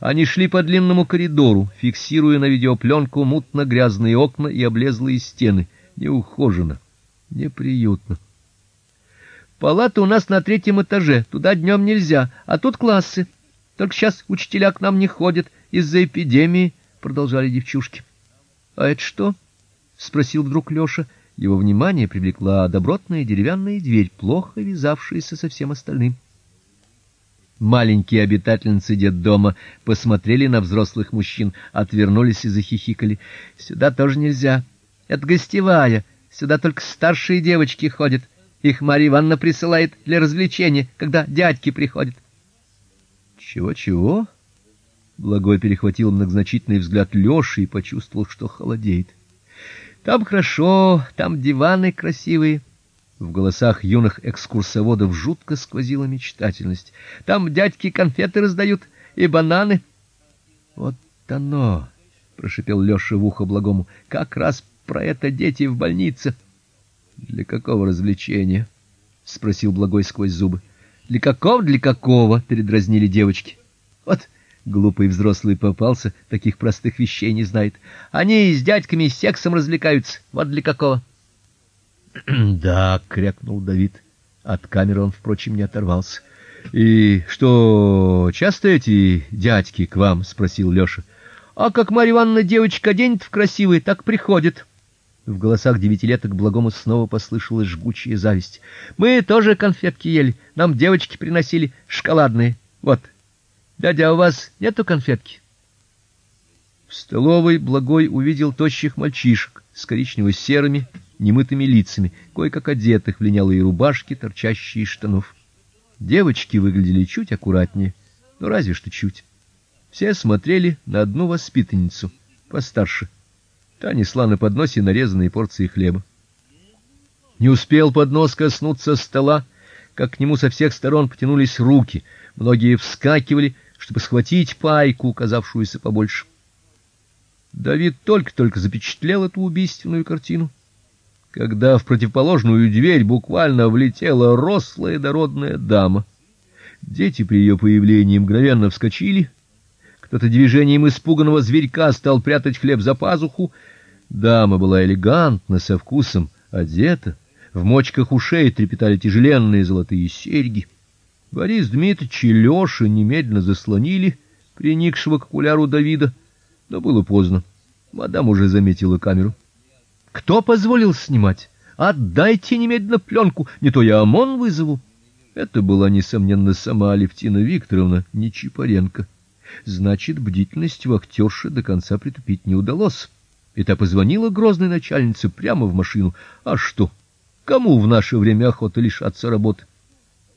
Они шли по длинному коридору, фиксируя на видеопленку мутно-грязные окна и облезлые стены. Неухоженно, неприютно. Палата у нас на третьем этаже, туда днем нельзя, а тут классы. Только сейчас учителя к нам не ходят из-за эпидемии, продолжали девчушки. А это что? спросил вдруг Лёша. Его внимание привлекла добротная деревянная дверь, плохо вязавшаяся со всем остальным. Маленькие обитательницы детдома посмотрели на взрослых мужчин, отвернулись и захихикали. Сюда тоже нельзя. Это гостевая. Сюда только старшие девочки ходят. Их Марья Ивановна присылает для развлечения, когда дядьки приходят. Чего-чего? Благой перехватил многозначительный взгляд Лёши и почувствовал, что холодеет. Там хорошо, там диваны красивые. В голосах юных экскурсоводов жутко сквозила мечтательность. Там дядьки конфеты раздают и бананы. Вот оно, прошипел Лёша в ухо благому. Как раз про это дети в больнице. Для какого развлечения? спросил благой сквозь зубы. Для какого, для какого? передразнили девочки. Вот Глупый взрослый попался, таких простых вещей не знает. Они с дядьками сексом развлекаются. Вот для какого. да, крякнул Давид. От камеры он, впрочем, не оторвался. И что, часто эти дядьки к вам, спросил Лёша. А как Марья Ивановна девочка оденет в красивый, так приходит. В голосах девятилеток благому снова послышалась жгучая зависть. Мы тоже конфетки ели, нам девочки приносили шоколадные. Вот, Дядя, а у вас нету конфетки? В столовой Благой увидел тощих мальчишек с коричнево-серыми, немытыми лицами, кое-как одетых в линялые рубашки, торчащие из штанов. Девочки выглядели чуть аккуратнее, но разве что чуть. Все смотрели на одну воспитанницу, постарше. Та несла на подносе нарезанные порции хлеба. Не успел поднос коснуться стола, как к нему со всех сторон потянулись руки. Многие вскакивали, чтобы схватить пайку, казавшуюся побольше. Давид только-только запечатлел эту убийственную картину, когда в противоположную дверь буквально влетела рослая дородная дама. Дети при ее появлении мгновенно вскочили. Кто-то движением испуганного зверька стал прятать хлеб за пазуху. Дама была элегантна, со вкусом одета, в мочках ушей трепетали тяжеленные золотые серьги. Борис Дмитриевич и Лёша немедленно заслонили приникшего к окуляру Давида, но было поздно. Мадам уже заметила камеру. Кто позволил снимать? Отдайте немедленно пленку, не то я ОМОН вызову. Это была несомненно сама Алевтина Викторовна Нечипаренко. Значит, бдительность вахтерши до конца притупить не удалось. Та позвонила грозной начальнице прямо в машину. А что? Кому в наше время охота лишаться работы?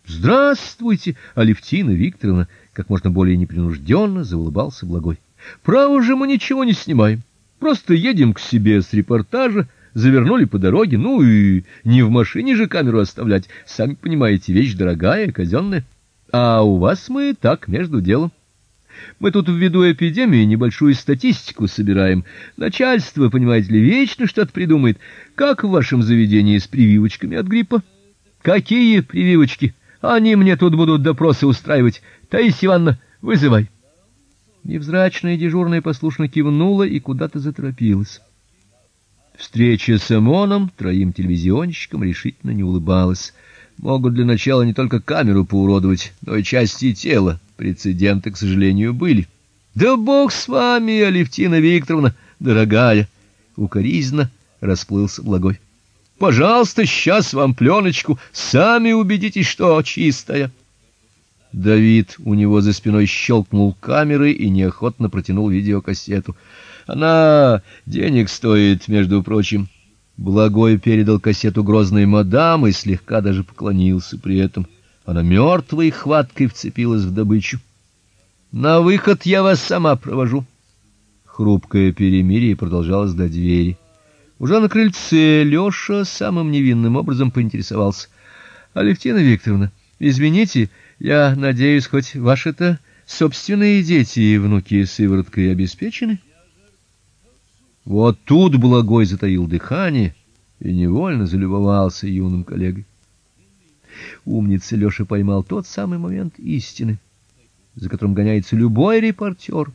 Здравствуйте, Алевтина Викторовна, как можно более непринужденно заулыбался Благой. Право же мы ничего не снимаем. Просто едем к себе с репортажа, завернули по дороге, ну и не в машине же камеру оставлять. Сами понимаете, вещь дорогая, казенная. А у вас мы так между делом. Мы тут ввиду эпидемии небольшую статистику собираем. Начальство, понимаете ли, вечно что-то придумает. Как в вашем заведении с прививочками от гриппа? Какие прививочки? Они мне тут будут допросы устраивать. Таисия Ивановна, вызывай. Невзрачная дежурная послушно кивнула и куда-то заторопилась. Встреча с Амоном, троим телевизионщикам, решительно не улыбалась. Могут для начала не только камеру поуродовать, но и части тела. Прецеденты, к сожалению, были. Да бог с вами, Алевтина Викторовна, дорогая, укоризненно расплылся благой. Пожалуйста, сейчас вам пленочку, сами убедитесь, что чистая. Давид у него за спиной щелкнул камерой и неохотно протянул видеокассету. Она денег стоит, между прочим. Благой передал кассету грозной мадам и слегка даже поклонился при этом. Она мертвой хваткой вцепилась в добычу. На выход я вас сама провожу. Хрупкое перемирие продолжалось до двери. Уже на крыльце Лёша самым невинным образом поинтересовался: "Алевтина Викторовна, извините, я надеюсь, хоть ваши-то собственные дети и внуки сывороткой обеспечены?" Вот тут благой затаил дыхание и невольно залюбовался юным коллегой. Умница Лёша поймал тот самый момент истины. за которым гоняется любой репортер.